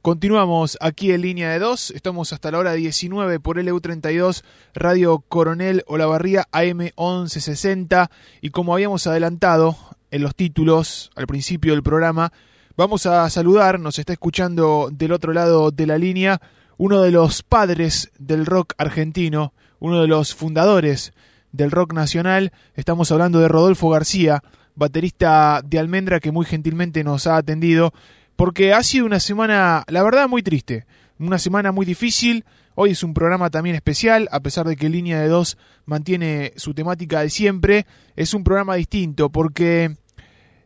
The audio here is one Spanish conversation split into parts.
Continuamos aquí en línea de dos, estamos hasta la hora 19 por LU32, Radio Coronel Olavarría AM 1160 y como habíamos adelantado en los títulos al principio del programa, vamos a saludar, nos está escuchando del otro lado de la línea, uno de los padres del rock argentino, uno de los fundadores del rock nacional, estamos hablando de Rodolfo García, baterista de Almendra que muy gentilmente nos ha atendido porque ha sido una semana, la verdad, muy triste, una semana muy difícil. Hoy es un programa también especial, a pesar de que Línea de Dos mantiene su temática de siempre, es un programa distinto porque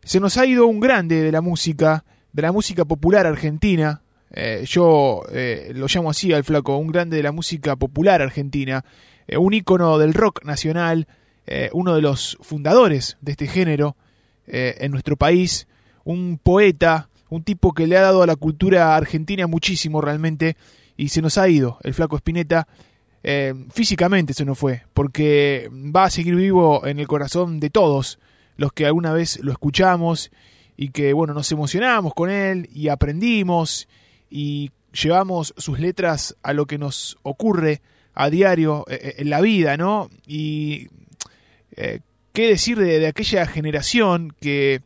se nos ha ido un grande de la música, de la música popular argentina. Eh, yo eh, lo llamo así al flaco, un grande de la música popular argentina, eh, un ícono del rock nacional, uno de los fundadores de este género en nuestro país, un poeta, un tipo que le ha dado a la cultura argentina muchísimo realmente y se nos ha ido el flaco Espineta. Eh, físicamente se nos fue, porque va a seguir vivo en el corazón de todos los que alguna vez lo escuchamos y que bueno nos emocionamos con él y aprendimos y llevamos sus letras a lo que nos ocurre a diario eh, eh, en la vida, ¿no? Y qué decir de aquella generación que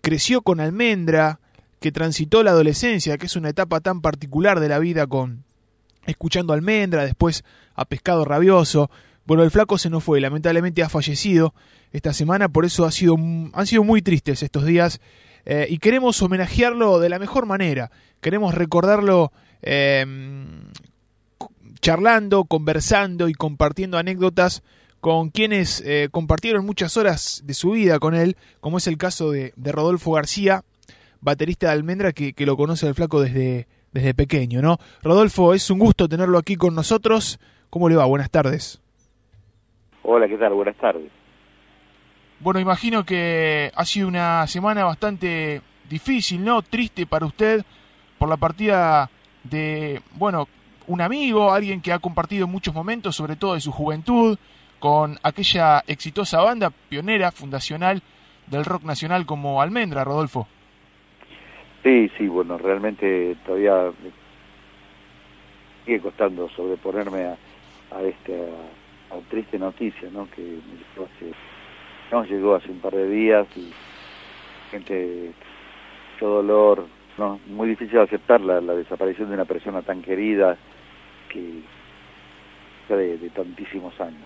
creció con almendra, que transitó la adolescencia, que es una etapa tan particular de la vida con escuchando almendra, después a pescado rabioso. Bueno, el flaco se nos fue, lamentablemente ha fallecido esta semana, por eso ha sido, han sido muy tristes estos días eh, y queremos homenajearlo de la mejor manera. Queremos recordarlo em, charlando, conversando y compartiendo anécdotas con quienes eh, compartieron muchas horas de su vida con él, como es el caso de, Rodolfo García, baterista de Almendra, que, lo conoce el flaco desde, desde pequeño, ¿no? Rodolfo, es un gusto tenerlo aquí con nosotros. ¿Cómo le va? Buenas tardes. Hola, ¿qué tal? Buenas tardes. Bueno, imagino que ha sido una semana bastante difícil, ¿no? Triste para usted por la partida de, bueno, un amigo, alguien que ha compartido muchos momentos, sobre todo de su juventud, con aquella exitosa banda pionera, fundacional del rock nacional como Almendra, Rodolfo. Sí, sí, bueno, realmente todavía sigue costando sobreponerme a, a esta triste noticia, ¿no? Que hace, nos llegó hace un par de días y gente, mucho dolor, ¿no? Muy difícil aceptar la, desaparición de una persona tan querida que de, de tantísimos años.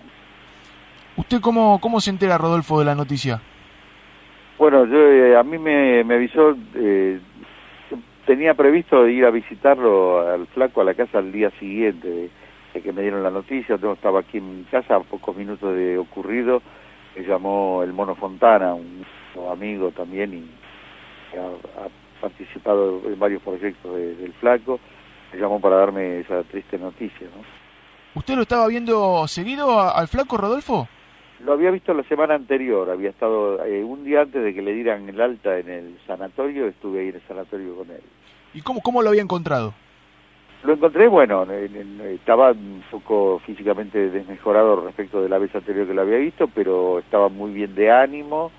¿Usted cómo, cómo se entera, Rodolfo, de la noticia? Bueno, yo, eh, a mí me, me avisó, eh, tenía previsto ir a visitarlo al flaco a la casa al día siguiente de, que me dieron la noticia, yo estaba aquí en mi casa a pocos minutos de ocurrido, me llamó el Mono Fontana, un, amigo también y ha, participado en varios proyectos del flaco, me llamó para darme esa triste noticia, ¿no? ¿Usted lo estaba viendo seguido al flaco Rodolfo? Lo había visto la semana anterior, había estado eh, un día antes de que le dieran el alta en el sanatorio, estuve ahí en el sanatorio con él. ¿Y cómo, cómo lo había encontrado? Lo encontré, bueno, estaba un poco físicamente desmejorado respecto de la vez anterior que lo había visto, pero estaba muy bien de ánimo,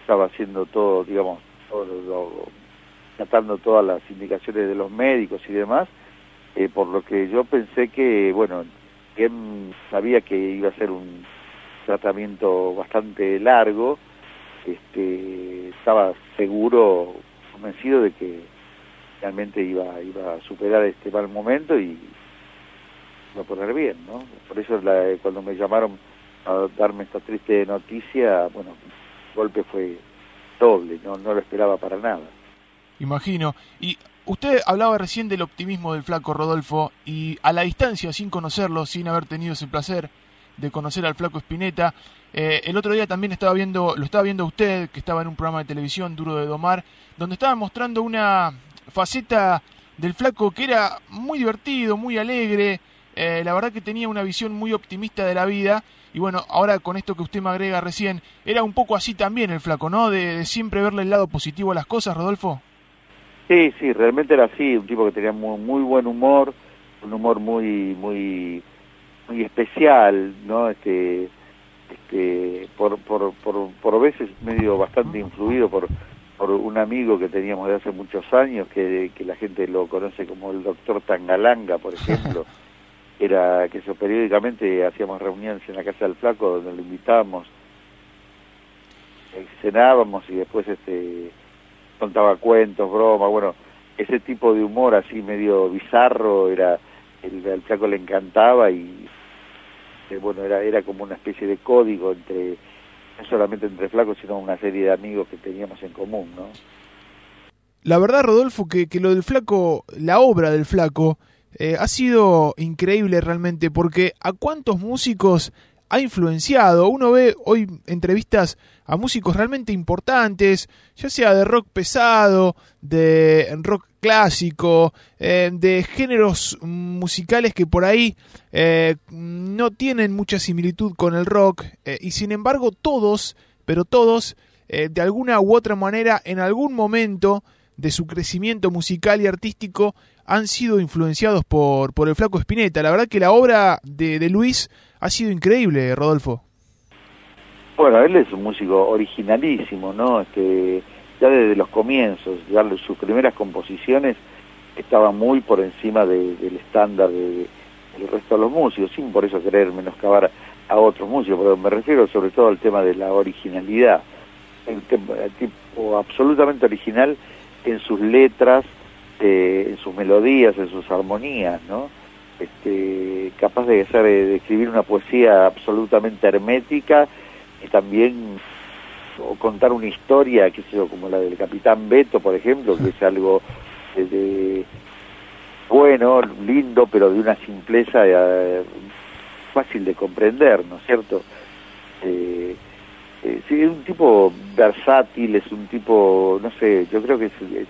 estaba haciendo todo, digamos, todo tratando todas las indicaciones de los médicos y demás, eh, por lo que yo pensé que, bueno, él sabía que iba a ser un tratamiento bastante largo, este, estaba seguro, convencido de que realmente iba, iba a superar este mal momento y iba a poner bien, ¿no? Por eso la, cuando me llamaron a darme esta triste noticia, bueno, el golpe fue doble, no, no lo esperaba para nada. Imagino. Y usted hablaba recién del optimismo del flaco Rodolfo y a la distancia, sin conocerlo, sin haber tenido ese placer, de conocer al flaco Espineta. Eh, el otro día también estaba viendo, lo estaba viendo usted, que estaba en un programa de televisión, Duro de Domar, donde estaba mostrando una faceta del flaco que era muy divertido, muy alegre, eh, la verdad que tenía una visión muy optimista de la vida, y bueno, ahora con esto que usted me agrega recién, era un poco así también el flaco, ¿no? De, siempre verle el lado positivo a las cosas, Rodolfo. Sí, sí, realmente era así, un tipo que tenía muy, muy buen humor, un humor muy, muy muy especial, ¿no? Este, este, por, por, por, por veces medio bastante influido por, por un amigo que teníamos de hace muchos años, que, que la gente lo conoce como el doctor Tangalanga, por ejemplo. Era que eso, periódicamente hacíamos reuniones en la casa del flaco donde lo invitábamos, cenábamos y después este contaba cuentos, bromas, bueno, ese tipo de humor así medio bizarro era el, el flaco le encantaba y eh, bueno era era como una especie de código entre no solamente entre flacos sino una serie de amigos que teníamos en común no la verdad Rodolfo que, que lo del flaco la obra del flaco eh, ha sido increíble realmente porque a cuántos músicos ha influenciado. Uno ve hoy entrevistas a músicos realmente importantes, ya sea de rock pesado, de rock clásico, eh, de géneros musicales que por ahí eh, no tienen mucha similitud con el rock, eh, y sin embargo todos, pero todos, de alguna u otra manera, en algún momento de su crecimiento musical y artístico, han sido influenciados por, por el flaco Spinetta. La verdad que la obra de, de Luis ha sido increíble, Rodolfo. Bueno, él es un músico originalísimo, ¿no? Este, ya desde los comienzos, ya sus primeras composiciones estaban muy por encima del estándar de, del resto de los músicos, sin por eso querer menoscabar a otros músicos, pero me refiero sobre todo al tema de la originalidad. El, tipo absolutamente original en sus letras, eh, en sus melodías, en sus armonías, ¿no? Este, capaz de, hacer, de escribir una poesía absolutamente hermética y también o contar una historia, que sé como la del Capitán Beto, por ejemplo, que es algo de, bueno, lindo, pero de una simpleza eh, fácil de comprender, ¿no es cierto? Eh, eh, sí, es un tipo versátil, es un tipo, no sé, yo creo que es, es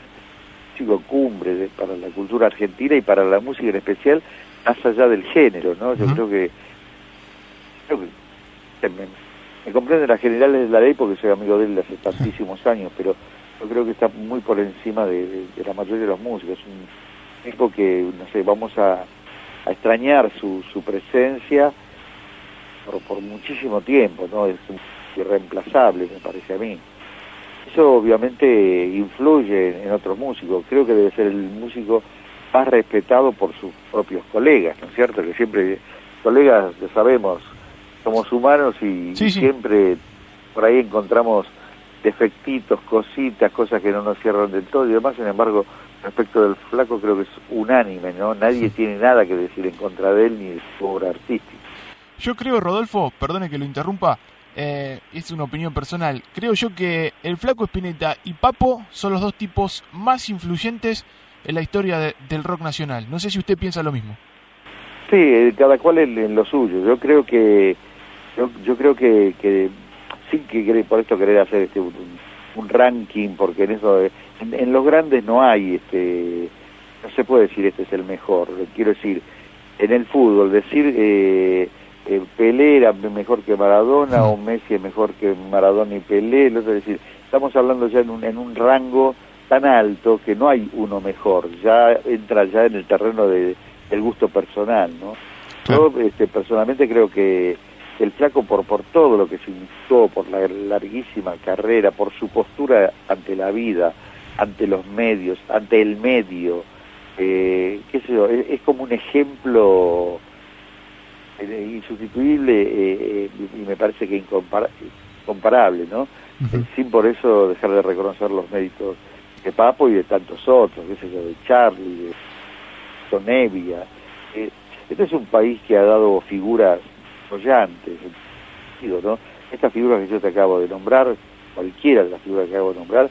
chico cumbre para la cultura argentina y para la música en especial, más allá del género, ¿no? Yo creo que, creo que me, me, comprende las generales de la ley porque soy amigo de él hace tantísimos años, pero yo creo que está muy por encima de, de, la mayoría de los músicos. Es un tipo que, no sé, vamos a, a extrañar su, su presencia por, por muchísimo tiempo, ¿no? Es irreemplazable, me parece a mí. Eso obviamente influye en otros músicos. Creo que debe ser el músico más respetado por sus propios colegas, ¿no es cierto? Que siempre, colegas, lo sabemos, somos humanos y siempre por ahí encontramos defectitos, cositas, cosas que no nos cierran del todo y demás. Sin embargo, respecto del flaco creo que es unánime, ¿no? Nadie tiene nada que decir en contra de él ni de su obra artística. Yo creo, Rodolfo, perdone que lo interrumpa, eh, es una opinión personal, creo yo que el flaco Espineta y Papo son los dos tipos más influyentes en la historia del rock nacional. No sé si usted piensa lo mismo. Sí, eh, cada cual en, lo suyo. Yo creo que yo, yo creo que, que sí que por esto querer hacer este un, ranking porque en eso en, los grandes no hay este no se puede decir este es el mejor. Quiero decir en el fútbol decir eh, eh, Pelé era mejor que Maradona o Messi es mejor que Maradona y Pelé, es decir, estamos hablando ya en un, en un rango tan alto que no hay uno mejor, ya entra ya en el terreno de, del gusto personal, ¿no? Yo este, personalmente creo que el flaco por, por todo lo que significó, por la larguísima carrera, por su postura ante la vida, ante los medios, ante el medio, eh, qué sé yo, es como un ejemplo eh, insustituible eh, y me parece que incomparable, ¿no? Eh, sin por eso dejar de reconocer los méritos de Papo y de tantos otros, qué sé yo, de Charlie, de Sonevia. este es un país que ha dado figuras brillantes, ¿no? Estas figuras que yo te acabo de nombrar, cualquiera de las figuras que acabo de nombrar,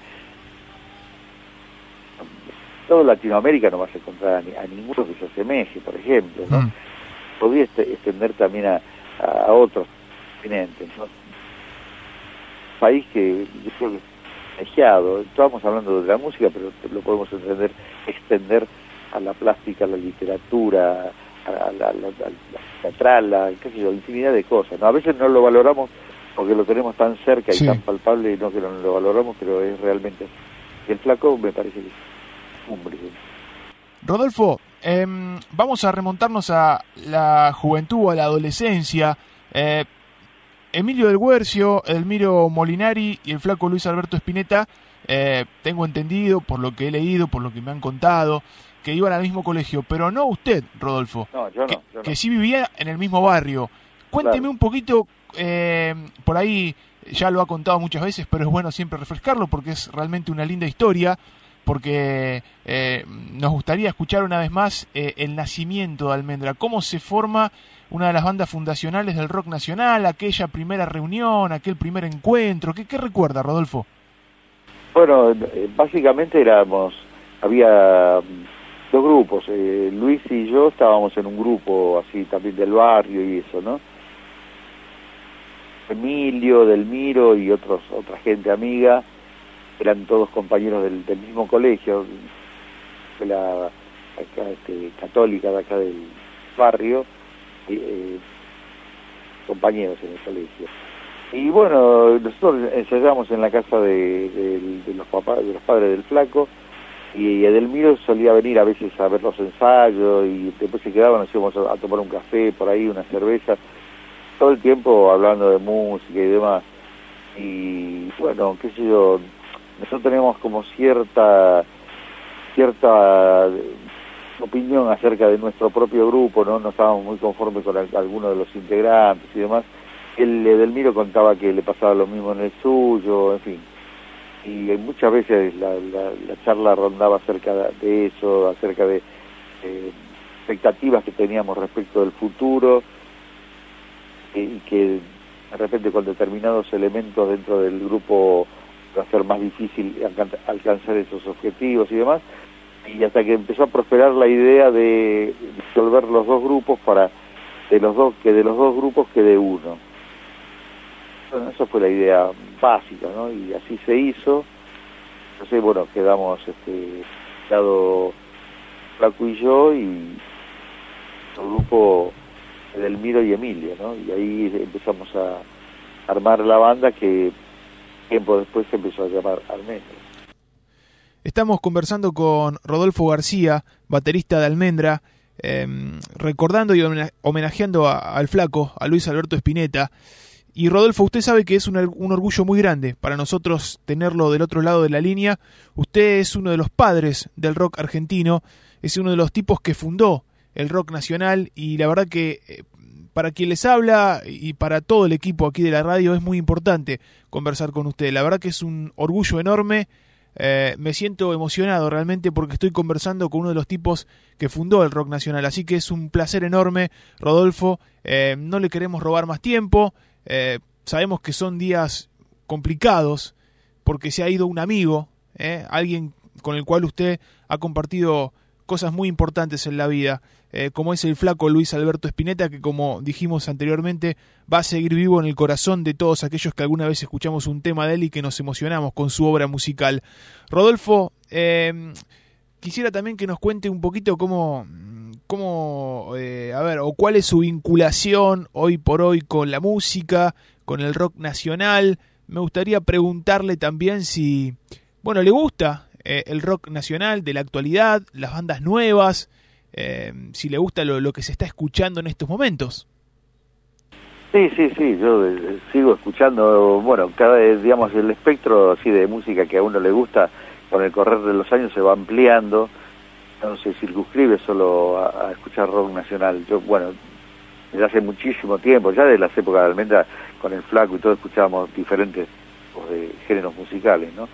todo Latinoamérica no vas a encontrar a, ninguno que se asemeje, por ejemplo, ¿no? Mm podría extender también a, a otros continentes. ¿no? País que yo creo que privilegiado, estamos hablando de la música, pero lo podemos entender, extender a la plástica, a la literatura, a la, la, teatral, a, qué sé yo, infinidad de cosas. ¿no? A veces no lo valoramos porque lo tenemos tan cerca y tan palpable, y no que no lo valoramos, pero es realmente así. El flaco me parece que es cumbre. Rodolfo, eh, vamos a remontarnos a la juventud, a la adolescencia. Eh, Emilio del Guercio, Elmiro Molinari y el flaco Luis Alberto Spinetta eh, tengo entendido, por lo que he leído, por lo que me han contado, que iban al mismo colegio, pero no usted, Rodolfo. No, yo que, no. que sí vivía en el mismo barrio. Cuénteme Claro. un poquito, eh, por ahí ya lo ha contado muchas veces, pero es bueno siempre refrescarlo porque es realmente una linda historia, porque eh, nos gustaría escuchar una vez más eh, el nacimiento de Almendra, cómo se forma una de las bandas fundacionales del rock nacional, aquella primera reunión, aquel primer encuentro, ¿qué, qué recuerda, Rodolfo? Bueno, eh, básicamente éramos, había mm, dos grupos, eh, Luis y yo estábamos en un grupo así también del barrio y eso, ¿no? Emilio, Delmiro y otros otra gente amiga, eran todos compañeros del, del mismo colegio, de la acá, este, católica de acá del barrio, eh, compañeros en el colegio. Y bueno, nosotros ensayamos en la casa de, de- los papás, de los padres del flaco, y Edelmiro solía venir a veces a ver los ensayos y después se quedaba, nos íbamos a, tomar un café por ahí, una cerveza, todo el tiempo hablando de música y demás. Y bueno, qué sé yo, nosotros tenemos como cierta cierta opinión acerca de nuestro propio grupo, ¿no? No estábamos muy conformes con al- algunos de los integrantes y demás. El Edelmiro contaba que le pasaba lo mismo en el suyo, en fin. Y eh, muchas veces la, la, la charla rondaba acerca de eso, acerca de eh, expectativas que teníamos respecto del futuro eh, y que de repente con determinados elementos dentro del grupo va a ser más difícil alcan- alcanzar esos objetivos y demás y hasta que empezó a prosperar la idea de disolver los dos grupos para de los dos que de los dos grupos quede uno. Bueno, esa fue la idea básica no y así se hizo. Entonces bueno quedamos este lado Flaco y yo y el grupo Delmiro y Emilio no y ahí empezamos a armar la banda que tiempo después se empezó a llamar Almendra Estamos conversando con Rodolfo García, baterista de Almendra, eh, recordando y homena- homenajeando a- al flaco, a Luis Alberto Spinetta. Y Rodolfo, usted sabe que es un orgullo muy grande para nosotros tenerlo del otro lado de la línea. Usted es uno de los padres del rock argentino, es uno de los tipos que fundó el rock nacional y la verdad que eh, para quien les habla y para todo el equipo aquí de la radio es muy importante conversar con usted. La verdad que es un orgullo enorme. Eh, me siento emocionado realmente porque estoy conversando con uno de los tipos que fundó el rock nacional. Así que es un placer enorme, Rodolfo. Eh, no le queremos robar más tiempo. Eh, sabemos que son días complicados porque se ha ido un amigo, eh, alguien con el cual usted ha compartido cosas muy importantes en la vida, eh, como es el flaco Luis Alberto Spinetta, que como dijimos anteriormente, va a seguir vivo en el corazón de todos aquellos que alguna vez escuchamos un tema de él y que nos emocionamos con su obra musical. Rodolfo, eh, quisiera también que nos cuente un poquito cómo, cómo eh, a ver, o cuál es su vinculación hoy por hoy con la música, con el rock nacional. Me gustaría preguntarle también si, bueno, le gusta eh, el rock nacional de la actualidad, las bandas nuevas, eh, si le gusta lo, lo, que se está escuchando en estos momentos. Sí, sí, sí, yo eh, sigo escuchando, bueno, cada vez, digamos, el espectro así de música que a uno le gusta, con el correr de los años se va ampliando, no se circunscribe solo a, escuchar rock nacional. Yo, bueno, desde hace muchísimo tiempo, ya de las épocas de Almendra, con el flaco y todo, escuchábamos diferentes tipos de géneros musicales, ¿no?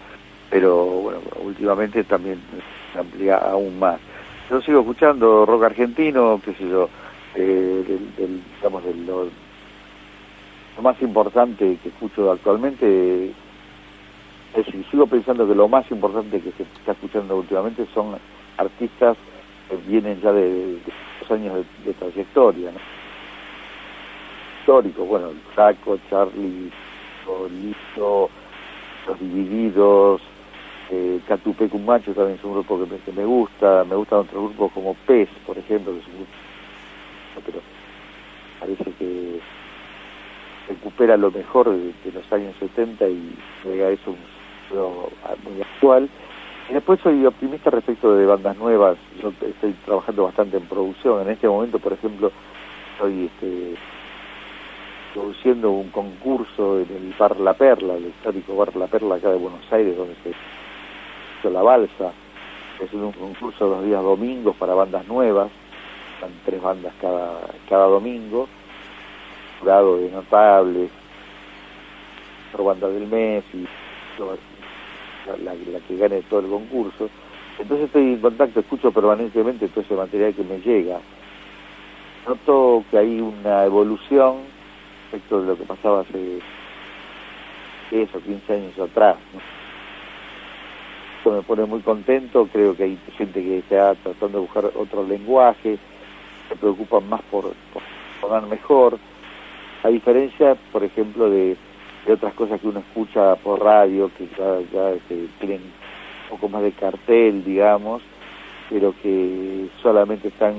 Pero, bueno, últimamente también se amplía aún más. Yo sigo escuchando rock argentino, qué sé yo, eh, del, del, digamos, de lo, más importante que escucho actualmente es decir, sigo pensando que lo más importante que se está escuchando últimamente son artistas que vienen ya de, los años de, trayectoria, ¿no? históricos, bueno, el Saco, Charlie, Lito, Los Divididos, eh, también es un grupo que me, que me gusta, me gustan otros grupos como Pez, por ejemplo, que es un grupo, pero parece que recupera lo mejor de, los años 70 y llega eso un muy actual. Y después soy optimista respecto de bandas nuevas. Yo estoy trabajando bastante en producción. En este momento, por ejemplo, estoy este, produciendo un concurso en el Bar La Perla, el histórico Bar La Perla acá de Buenos Aires, donde se La Balsa, es un concurso los días domingos para bandas nuevas, están tres bandas cada, cada domingo, jurado de notables, por banda del mes y la, que gane todo el concurso. Entonces estoy en contacto, escucho permanentemente todo ese material que me llega. Noto que hay una evolución respecto de lo que pasaba hace 10 o 15 años atrás. Esto me pone muy contento, creo que hay gente que está tratando de buscar otro lenguaje, se preocupan más por, por mejor, a diferencia, por ejemplo, de, otras cosas que uno escucha por radio, que ya, este, tienen un poco más de cartel, digamos, pero que solamente están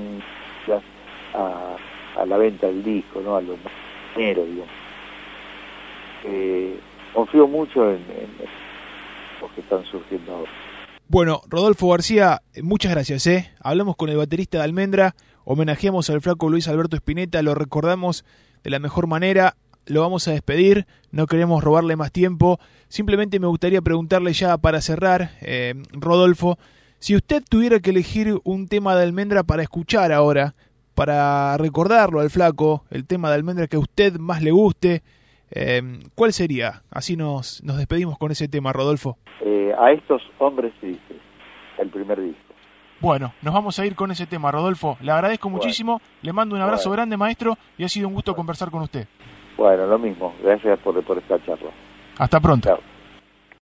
a, a la venta del disco, ¿no? a los dinero, digamos. Eh, confío mucho en, que están surgiendo ahora. Bueno, Rodolfo García, muchas gracias. ¿eh? Hablamos con el baterista de Almendra, homenajeamos al flaco Luis Alberto Espineta, lo recordamos de la mejor manera, lo vamos a despedir, no queremos robarle más tiempo, simplemente me gustaría preguntarle ya para cerrar, eh, Rodolfo, si usted tuviera que elegir un tema de Almendra para escuchar ahora, para recordarlo al flaco, el tema de Almendra que a usted más le guste, eh, ¿Cuál sería? Así nos, nos despedimos con ese tema, Rodolfo. Eh, a estos hombres sí, el primer disco. Bueno, nos vamos a ir con ese tema, Rodolfo. Le agradezco muchísimo, le mando un abrazo grande, maestro, y ha sido un gusto conversar con usted. Bueno, lo mismo. Gracias por, por esta charla. Hasta pronto.